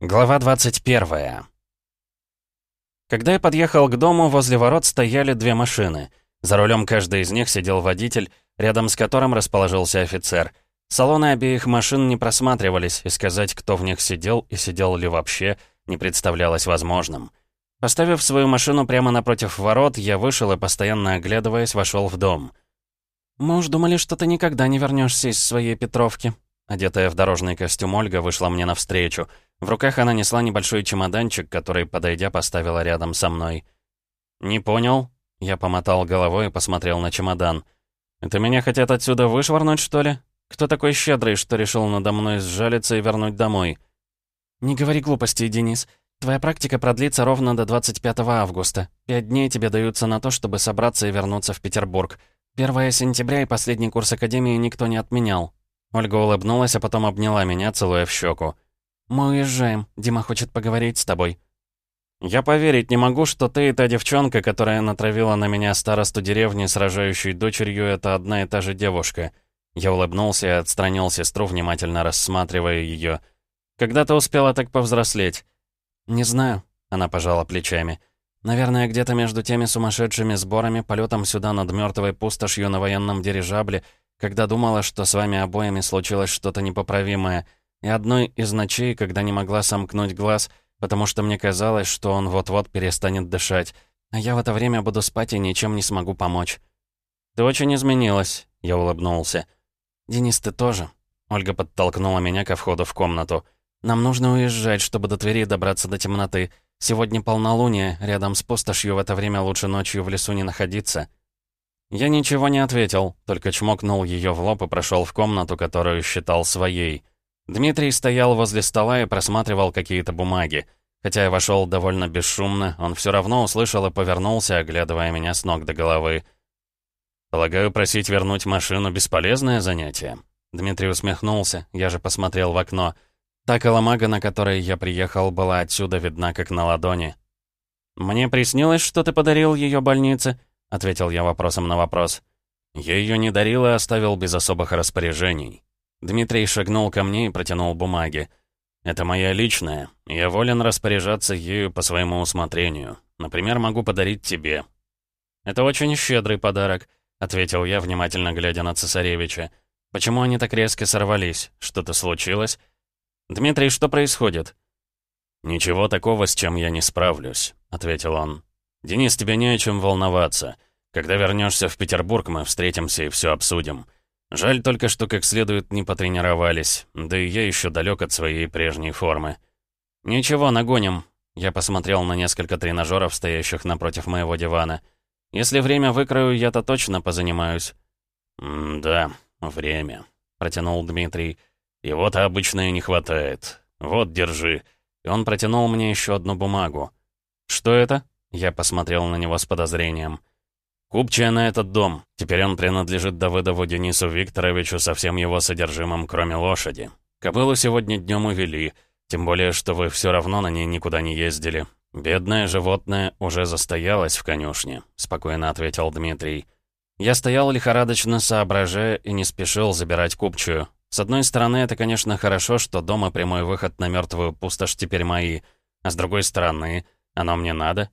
Глава 21 Когда я подъехал к дому, возле ворот стояли две машины. За рулем каждой из них сидел водитель, рядом с которым расположился офицер. Салоны обеих машин не просматривались, и сказать, кто в них сидел и сидел ли вообще, не представлялось возможным. Поставив свою машину прямо напротив ворот, я вышел и, постоянно оглядываясь, вошел в дом. «Мы уж думали, что ты никогда не вернешься из своей Петровки». Одетая в дорожный костюм Ольга вышла мне навстречу — в руках она несла небольшой чемоданчик, который, подойдя, поставила рядом со мной. «Не понял?» Я помотал головой и посмотрел на чемодан. «Это меня хотят отсюда вышвырнуть, что ли? Кто такой щедрый, что решил надо мной сжалиться и вернуть домой?» «Не говори глупостей, Денис. Твоя практика продлится ровно до 25 августа. Пять дней тебе даются на то, чтобы собраться и вернуться в Петербург. 1 сентября и последний курс Академии никто не отменял». Ольга улыбнулась, а потом обняла меня, целуя в щеку. «Мы уезжаем. Дима хочет поговорить с тобой». «Я поверить не могу, что ты и та девчонка, которая натравила на меня старосту деревни, сражающей дочерью, это одна и та же девушка». Я улыбнулся и отстранил сестру, внимательно рассматривая ее. «Когда ты успела так повзрослеть?» «Не знаю», — она пожала плечами. «Наверное, где-то между теми сумасшедшими сборами, полетом сюда над мертвой пустошью на военном дирижабле, когда думала, что с вами обоими случилось что-то непоправимое — и одной из ночей, когда не могла сомкнуть глаз, потому что мне казалось, что он вот-вот перестанет дышать, а я в это время буду спать и ничем не смогу помочь. «Ты очень изменилась», — я улыбнулся. «Денис, ты тоже?» Ольга подтолкнула меня ко входу в комнату. «Нам нужно уезжать, чтобы до Твери добраться до темноты. Сегодня полнолуние, рядом с пустошью в это время лучше ночью в лесу не находиться». Я ничего не ответил, только чмокнул ее в лоб и прошел в комнату, которую считал своей. Дмитрий стоял возле стола и просматривал какие-то бумаги. Хотя я вошел довольно бесшумно, он все равно услышал и повернулся, оглядывая меня с ног до головы. «Полагаю, просить вернуть машину — бесполезное занятие?» Дмитрий усмехнулся, я же посмотрел в окно. Та коломага, на которой я приехал, была отсюда видна, как на ладони. «Мне приснилось, что ты подарил ее больнице?» — ответил я вопросом на вопрос. «Я ее не дарил и оставил без особых распоряжений. Дмитрий шагнул ко мне и протянул бумаги. «Это моя личная. Я волен распоряжаться ею по своему усмотрению. Например, могу подарить тебе». «Это очень щедрый подарок», — ответил я, внимательно глядя на цесаревича. «Почему они так резко сорвались? Что-то случилось?» «Дмитрий, что происходит?» «Ничего такого, с чем я не справлюсь», — ответил он. «Денис, тебе не о чем волноваться. Когда вернешься в Петербург, мы встретимся и все обсудим. Жаль только, что как следует не потренировались, да и я еще далек от своей прежней формы. «Ничего, нагоним». Я посмотрел на несколько тренажеров, стоящих напротив моего дивана. «Если время выкрою, я-то точно позанимаюсь». «Да, время», — протянул Дмитрий. «Его-то обычно и не хватает. Вот, держи». И он протянул мне еще одну бумагу. «Что это?» Я посмотрел на него с подозрением. Купчая на этот дом. Теперь он принадлежит Давыдову Денису Викторовичу со всем его содержимым, кроме лошади. Кобылу сегодня днем увели, тем более, что вы все равно на ней никуда не ездили. Бедное животное уже застоялось в конюшне», — спокойно ответил Дмитрий. Я стоял лихорадочно соображая и не спешил забирать купчую. С одной стороны, это, конечно, хорошо, что дома прямой выход на мертвую пустошь теперь мои. А с другой стороны, оно мне надо?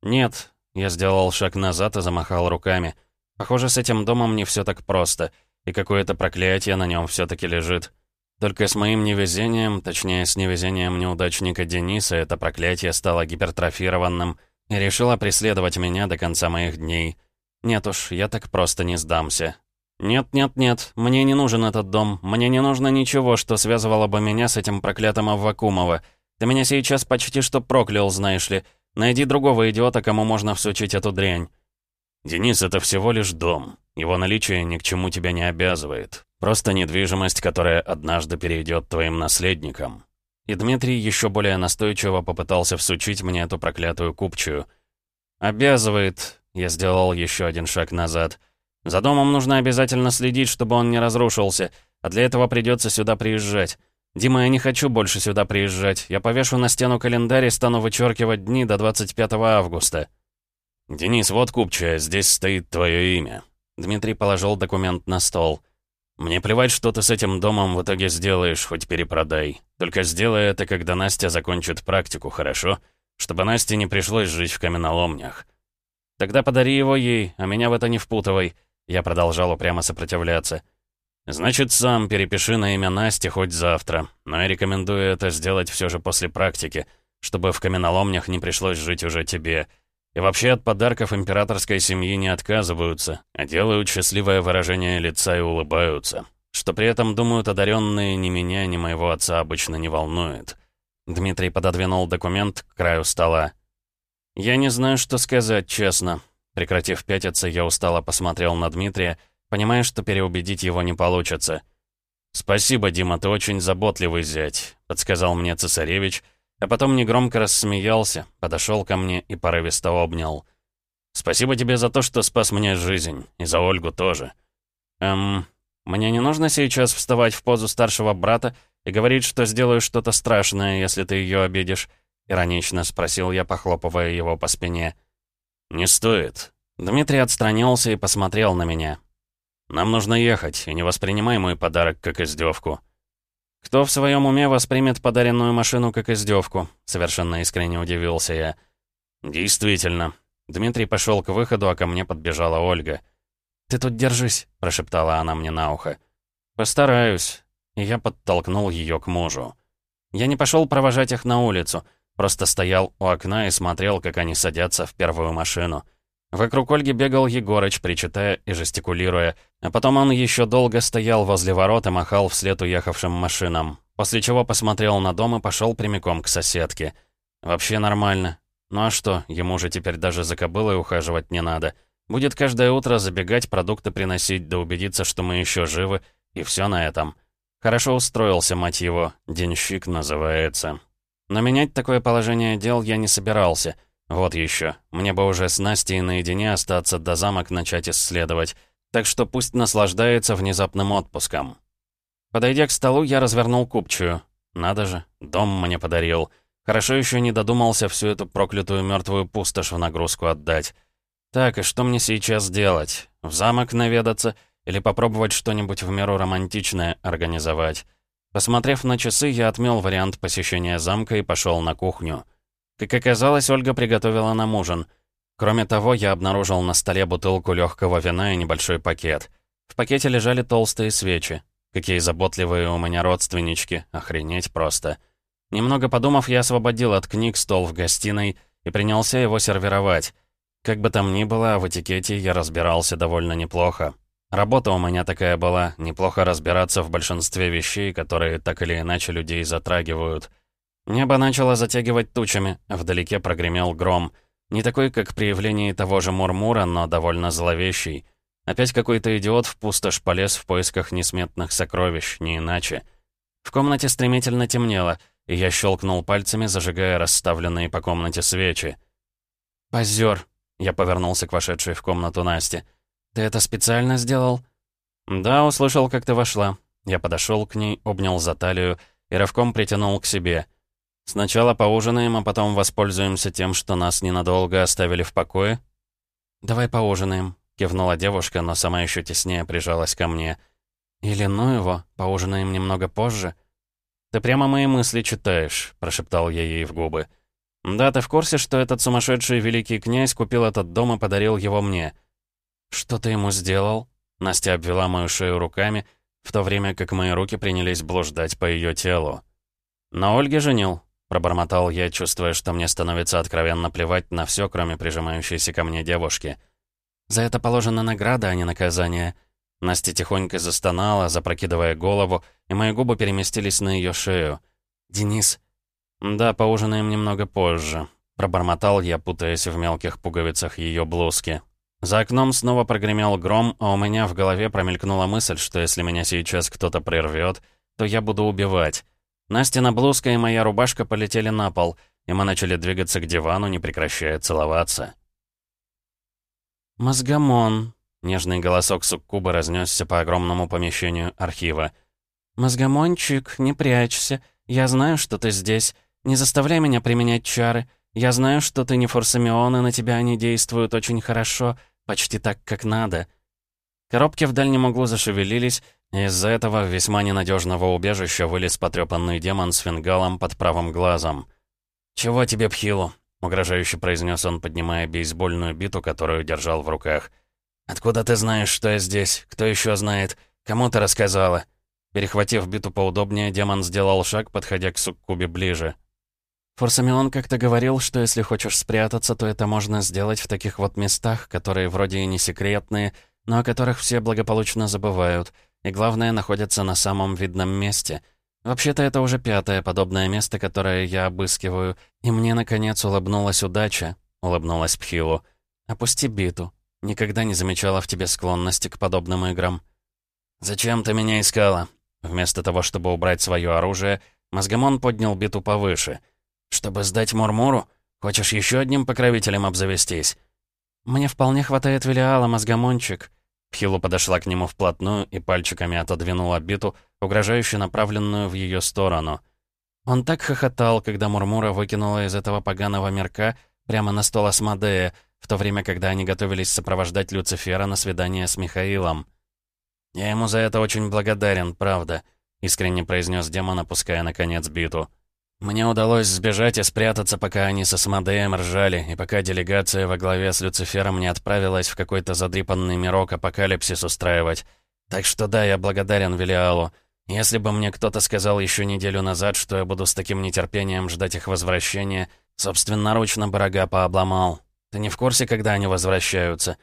Нет, я сделал шаг назад и замахал руками. Похоже, с этим домом не все так просто, и какое-то проклятие на нем все-таки лежит. Только с моим невезением, точнее, с невезением неудачника Дениса, это проклятие стало гипертрофированным и решило преследовать меня до конца моих дней. Нет уж, я так просто не сдамся. «Нет-нет-нет, мне не нужен этот дом, мне не нужно ничего, что связывало бы меня с этим проклятым Аввакумова. Ты меня сейчас почти что проклял, знаешь ли, Найди другого идиота, кому можно всучить эту дрянь». «Денис, это всего лишь дом. Его наличие ни к чему тебя не обязывает. Просто недвижимость, которая однажды перейдет твоим наследникам». И Дмитрий еще более настойчиво попытался всучить мне эту проклятую купчую. «Обязывает», — я сделал еще один шаг назад. «За домом нужно обязательно следить, чтобы он не разрушился, а для этого придется сюда приезжать. «Дима, я не хочу больше сюда приезжать. Я повешу на стену календарь и стану вычеркивать дни до 25 августа». «Денис, вот купчая, здесь стоит твое имя». Дмитрий положил документ на стол. «Мне плевать, что ты с этим домом в итоге сделаешь, хоть перепродай. Только сделай это, когда Настя закончит практику, хорошо? Чтобы Насте не пришлось жить в каменоломнях». «Тогда подари его ей, а меня в это не впутывай». Я продолжал упрямо сопротивляться. «Значит, сам перепиши на имя Насти хоть завтра, но я рекомендую это сделать все же после практики, чтобы в каменоломнях не пришлось жить уже тебе. И вообще от подарков императорской семьи не отказываются, а делают счастливое выражение лица и улыбаются. Что при этом думают одаренные ни меня, ни моего отца обычно не волнует». Дмитрий пододвинул документ к краю стола. «Я не знаю, что сказать, честно». Прекратив пятиться, я устало посмотрел на Дмитрия, понимая, что переубедить его не получится. «Спасибо, Дима, ты очень заботливый зять», — подсказал мне цесаревич, а потом негромко рассмеялся, подошел ко мне и порывисто обнял. «Спасибо тебе за то, что спас мне жизнь, и за Ольгу тоже». «Эм, мне не нужно сейчас вставать в позу старшего брата и говорить, что сделаю что-то страшное, если ты ее обидишь?» — иронично спросил я, похлопывая его по спине. «Не стоит». Дмитрий отстранился и посмотрел на меня. Нам нужно ехать, и не воспринимай мой подарок как издевку. Кто в своем уме воспримет подаренную машину как издевку? Совершенно искренне удивился я. Действительно. Дмитрий пошел к выходу, а ко мне подбежала Ольга. «Ты тут держись», — прошептала она мне на ухо. «Постараюсь». И я подтолкнул ее к мужу. Я не пошел провожать их на улицу, просто стоял у окна и смотрел, как они садятся в первую машину. Вокруг Ольги бегал Егорыч, причитая и жестикулируя, а потом он еще долго стоял возле ворот и махал вслед уехавшим машинам, после чего посмотрел на дом и пошел прямиком к соседке. Вообще нормально. Ну а что, ему же теперь даже за кобылой ухаживать не надо. Будет каждое утро забегать, продукты приносить, да убедиться, что мы еще живы, и все на этом. Хорошо устроился, мать его, денщик называется. Но менять такое положение дел я не собирался — вот еще. Мне бы уже с Настей наедине остаться до замок начать исследовать. Так что пусть наслаждается внезапным отпуском. Подойдя к столу, я развернул купчую. Надо же, дом мне подарил. Хорошо еще не додумался всю эту проклятую мертвую пустошь в нагрузку отдать. Так, и что мне сейчас делать? В замок наведаться или попробовать что-нибудь в меру романтичное организовать? Посмотрев на часы, я отмел вариант посещения замка и пошел на кухню. Как оказалось, Ольга приготовила нам ужин. Кроме того, я обнаружил на столе бутылку легкого вина и небольшой пакет. В пакете лежали толстые свечи. Какие заботливые у меня родственнички, охренеть просто. Немного подумав, я освободил от книг стол в гостиной и принялся его сервировать. Как бы там ни было, в этикете я разбирался довольно неплохо. Работа у меня такая была, неплохо разбираться в большинстве вещей, которые так или иначе людей затрагивают. Небо начало затягивать тучами, вдалеке прогремел гром. Не такой, как при явлении того же Мурмура, но довольно зловещий. Опять какой-то идиот в пустошь полез в поисках несметных сокровищ, не иначе. В комнате стремительно темнело, и я щелкнул пальцами, зажигая расставленные по комнате свечи. «Позер!» — я повернулся к вошедшей в комнату Насте. «Ты это специально сделал?» «Да, услышал, как ты вошла». Я подошел к ней, обнял за талию и рывком притянул к себе — Сначала поужинаем, а потом воспользуемся тем, что нас ненадолго оставили в покое?» «Давай поужинаем», — кивнула девушка, но сама еще теснее прижалась ко мне. «Или ну его, поужинаем немного позже?» «Ты прямо мои мысли читаешь», — прошептал я ей в губы. «Да, ты в курсе, что этот сумасшедший великий князь купил этот дом и подарил его мне?» «Что ты ему сделал?» Настя обвела мою шею руками, в то время как мои руки принялись блуждать по ее телу. «На Ольге женил», Пробормотал я, чувствуя, что мне становится откровенно плевать на все, кроме прижимающейся ко мне девушки. «За это положена награда, а не наказание». Настя тихонько застонала, запрокидывая голову, и мои губы переместились на ее шею. «Денис...» «Да, поужинаем немного позже», — пробормотал я, путаясь в мелких пуговицах ее блузки. За окном снова прогремел гром, а у меня в голове промелькнула мысль, что если меня сейчас кто-то прервет, то я буду убивать. Настина блузка и моя рубашка полетели на пол, и мы начали двигаться к дивану, не прекращая целоваться. «Мозгомон», — нежный голосок суккуба разнесся по огромному помещению архива. «Мозгомончик, не прячься. Я знаю, что ты здесь. Не заставляй меня применять чары. Я знаю, что ты не форсамион, и на тебя они действуют очень хорошо, почти так, как надо». Коробки в дальнем углу зашевелились, и из-за этого весьма ненадежного убежища вылез потрепанный демон с фингалом под правым глазом. «Чего тебе, Пхилу?» — угрожающе произнес он, поднимая бейсбольную биту, которую держал в руках. «Откуда ты знаешь, что я здесь? Кто еще знает? Кому ты рассказала?» Перехватив биту поудобнее, демон сделал шаг, подходя к суккубе ближе. Форсамион как-то говорил, что если хочешь спрятаться, то это можно сделать в таких вот местах, которые вроде и не секретные, но о которых все благополучно забывают, и главное, находятся на самом видном месте. Вообще-то это уже пятое подобное место, которое я обыскиваю, и мне, наконец, улыбнулась удача, улыбнулась Пхилу. «Опусти биту. Никогда не замечала в тебе склонности к подобным играм». «Зачем ты меня искала?» Вместо того, чтобы убрать свое оружие, Мозгомон поднял биту повыше. «Чтобы сдать Мурмуру? Хочешь еще одним покровителем обзавестись?» «Мне вполне хватает Велиала, Мозгомончик». Пхилу подошла к нему вплотную и пальчиками отодвинула биту, угрожающе направленную в ее сторону. Он так хохотал, когда Мурмура выкинула из этого поганого мирка прямо на стол Асмодея, в то время, когда они готовились сопровождать Люцифера на свидание с Михаилом. «Я ему за это очень благодарен, правда», — искренне произнес демон, опуская наконец биту. «Мне удалось сбежать и спрятаться, пока они с Асмодеем ржали, и пока делегация во главе с Люцифером не отправилась в какой-то задрипанный мирок апокалипсис устраивать. Так что да, я благодарен Велиалу. Если бы мне кто-то сказал еще неделю назад, что я буду с таким нетерпением ждать их возвращения, собственноручно бы рога пообломал. Ты не в курсе, когда они возвращаются?»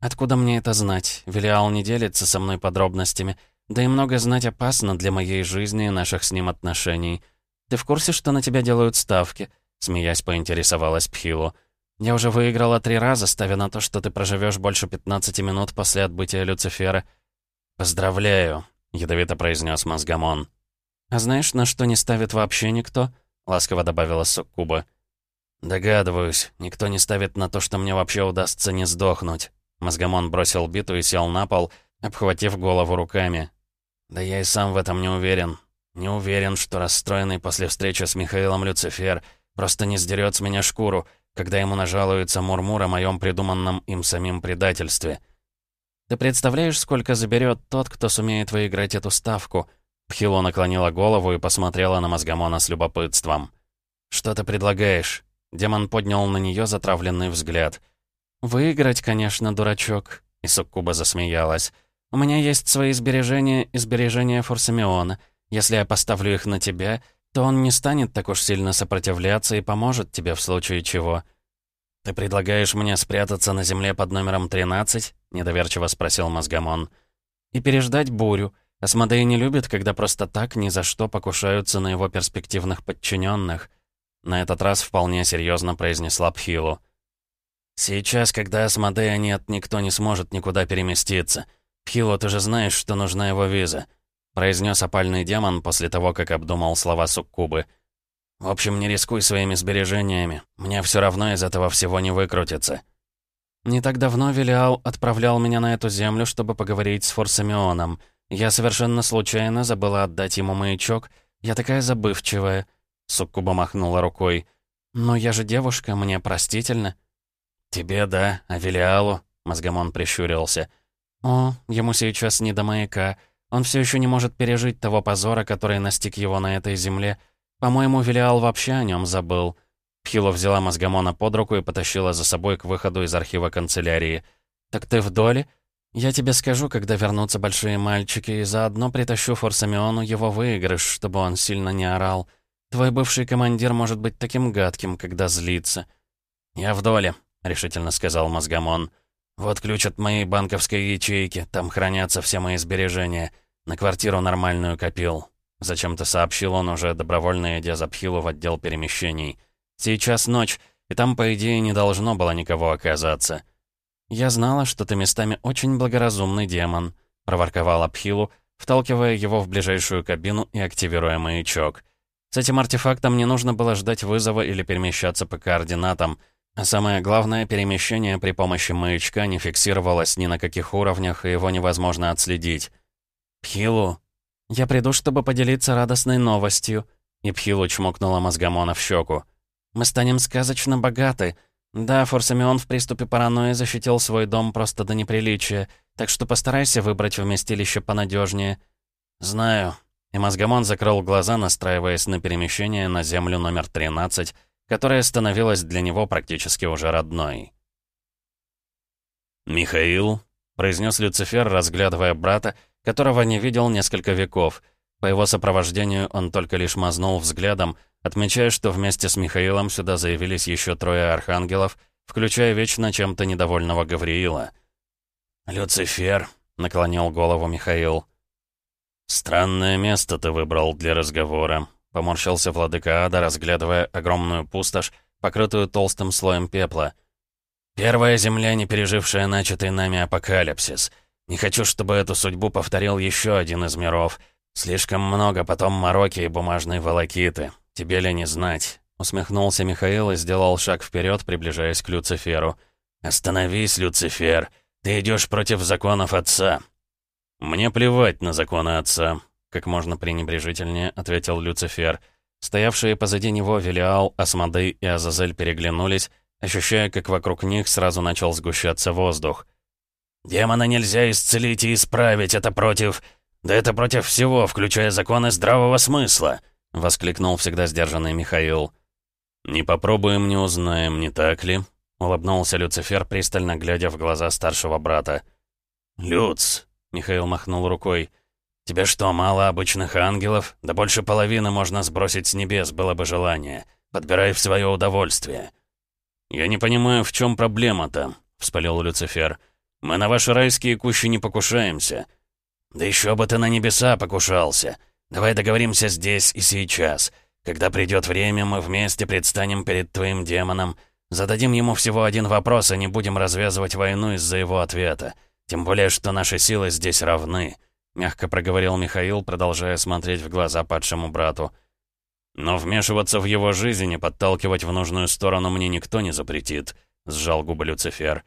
«Откуда мне это знать? Велиал не делится со мной подробностями. Да и много знать опасно для моей жизни и наших с ним отношений. Ты в курсе, что на тебя делают ставки?» Смеясь, поинтересовалась Пхилу. «Я уже выиграла три раза, ставя на то, что ты проживешь больше 15 минут после отбытия Люцифера». «Поздравляю», — ядовито произнес Мозгамон. «А знаешь, на что не ставит вообще никто?» — ласково добавила Суккуба. «Догадываюсь, никто не ставит на то, что мне вообще удастся не сдохнуть». Мозгомон бросил биту и сел на пол, обхватив голову руками. «Да я и сам в этом не уверен. Не уверен, что расстроенный после встречи с Михаилом Люцифер просто не сдерет с меня шкуру, когда ему нажалуется Мурмур о моем придуманном им самим предательстве. Ты представляешь, сколько заберет тот, кто сумеет выиграть эту ставку?» Пхило наклонила голову и посмотрела на Мозгомона с любопытством. «Что ты предлагаешь?» Демон поднял на нее затравленный взгляд — «Выиграть, конечно, дурачок», — и Суккуба засмеялась. «У меня есть свои сбережения и сбережения Форсамиона. Если я поставлю их на тебя, то он не станет так уж сильно сопротивляться и поможет тебе в случае чего». «Ты предлагаешь мне спрятаться на земле под номером 13?» — недоверчиво спросил Мозгамон. «И переждать бурю. Асмодей не любит, когда просто так ни за что покушаются на его перспективных подчиненных. На этот раз вполне серьезно произнесла Пхилу. «Сейчас, когда Асмодея нет, никто не сможет никуда переместиться. Пхило, ты же знаешь, что нужна его виза», — произнес опальный демон после того, как обдумал слова Суккубы. «В общем, не рискуй своими сбережениями. Мне все равно из этого всего не выкрутиться». «Не так давно Велиал отправлял меня на эту землю, чтобы поговорить с Форсамионом. Я совершенно случайно забыла отдать ему маячок. Я такая забывчивая». Суккуба махнула рукой. «Но я же девушка, мне простительно». «Тебе, да, а Велиалу?» — Мозгомон прищурился. «О, ему сейчас не до маяка. Он все еще не может пережить того позора, который настиг его на этой земле. По-моему, Велиал вообще о нем забыл». Пхило взяла Мозгомона под руку и потащила за собой к выходу из архива канцелярии. «Так ты в доле? Я тебе скажу, когда вернутся большие мальчики, и заодно притащу Форсамиону его выигрыш, чтобы он сильно не орал. Твой бывший командир может быть таким гадким, когда злится». «Я в доле», — решительно сказал Мозгамон. «Вот ключ от моей банковской ячейки, там хранятся все мои сбережения. На квартиру нормальную копил». Зачем-то сообщил он уже, добровольно идя за Пхилу в отдел перемещений. «Сейчас ночь, и там, по идее, не должно было никого оказаться». «Я знала, что ты местами очень благоразумный демон», — проворковала Пхилу, вталкивая его в ближайшую кабину и активируя маячок. С этим артефактом не нужно было ждать вызова или перемещаться по координатам — а самое главное, перемещение при помощи маячка не фиксировалось ни на каких уровнях, и его невозможно отследить. «Пхилу, я приду, чтобы поделиться радостной новостью», и Пхилу чмокнула Мозгамона в щеку. «Мы станем сказочно богаты. «Да, Форсамион в приступе паранойи защитил свой дом просто до неприличия, так что постарайся выбрать вместилище понадежнее. «Знаю». И Мозгомон закрыл глаза, настраиваясь на перемещение на Землю номер 13, которая становилась для него практически уже родной. «Михаил», — произнес Люцифер, разглядывая брата, которого не видел несколько веков. По его сопровождению он только лишь мазнул взглядом, отмечая, что вместе с Михаилом сюда заявились еще трое архангелов, включая вечно чем-то недовольного Гавриила. «Люцифер», — наклонил голову Михаил. «Странное место ты выбрал для разговора», — поморщился владыка Ада, разглядывая огромную пустошь, покрытую толстым слоем пепла. «Первая земля, не пережившая начатый нами апокалипсис. Не хочу, чтобы эту судьбу повторил еще один из миров. Слишком много потом мороки и бумажной волокиты. «Тебе ли не знать?» Усмехнулся Михаил и сделал шаг вперед, приближаясь к Люциферу. «Остановись, Люцифер! Ты идешь против законов отца!» «Мне плевать на законы отца», — как можно пренебрежительнее ответил Люцифер. Стоявшие позади него Велиал, Асмодей и Азазель переглянулись, ощущая, как вокруг них сразу начал сгущаться воздух. «Демона нельзя исцелить и исправить, это против... Да это против всего, включая законы здравого смысла!» — воскликнул всегда сдержанный Михаил. «Не попробуем, не узнаем, не так ли?» — улыбнулся Люцифер, пристально глядя в глаза старшего брата. «Люц!» — Михаил махнул рукой. «Тебе что, мало обычных ангелов? Да больше половины можно сбросить с небес, было бы желание. Подбирай в свое удовольствие». «Я не понимаю, в чем проблема-то?» — вспылил Люцифер. «Мы на ваши райские кущи не покушаемся». «Да еще бы ты на небеса покушался!» Давай договоримся здесь и сейчас. Когда придет время, мы вместе предстанем перед твоим демоном. Зададим ему всего один вопрос, и не будем развязывать войну из-за его ответа. Тем более, что наши силы здесь равны», — мягко проговорил Михаил, продолжая смотреть в глаза падшему брату. «Но вмешиваться в его жизнь и подталкивать в нужную сторону мне никто не запретит», — сжал губы Люцифер.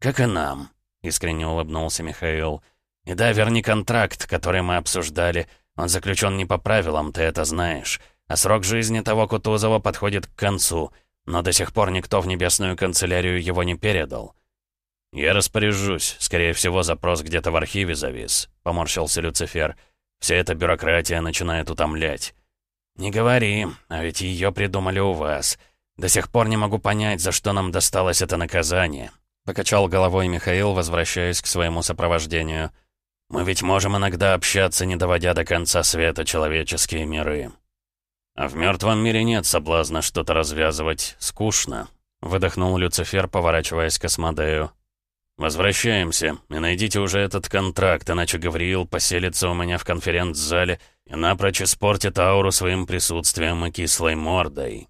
«Как и нам», — искренне улыбнулся Михаил. «И да, верни контракт, который мы обсуждали». Он заключен не по правилам, ты это знаешь. А срок жизни того Кутузова подходит к концу. Но до сих пор никто в небесную канцелярию его не передал. «Я распоряжусь. Скорее всего, запрос где-то в архиве завис», — поморщился Люцифер. «Вся эта бюрократия начинает утомлять». «Не говори, а ведь ее придумали у вас. До сих пор не могу понять, за что нам досталось это наказание», — покачал головой Михаил, возвращаясь к своему сопровождению. Мы ведь можем иногда общаться, не доводя до конца света человеческие миры. А в мертвом мире нет соблазна что-то развязывать. Скучно. Выдохнул Люцифер, поворачиваясь к Асмодею. «Возвращаемся, и найдите уже этот контракт, иначе Гавриил поселится у меня в конференц-зале и напрочь испортит ауру своим присутствием и кислой мордой».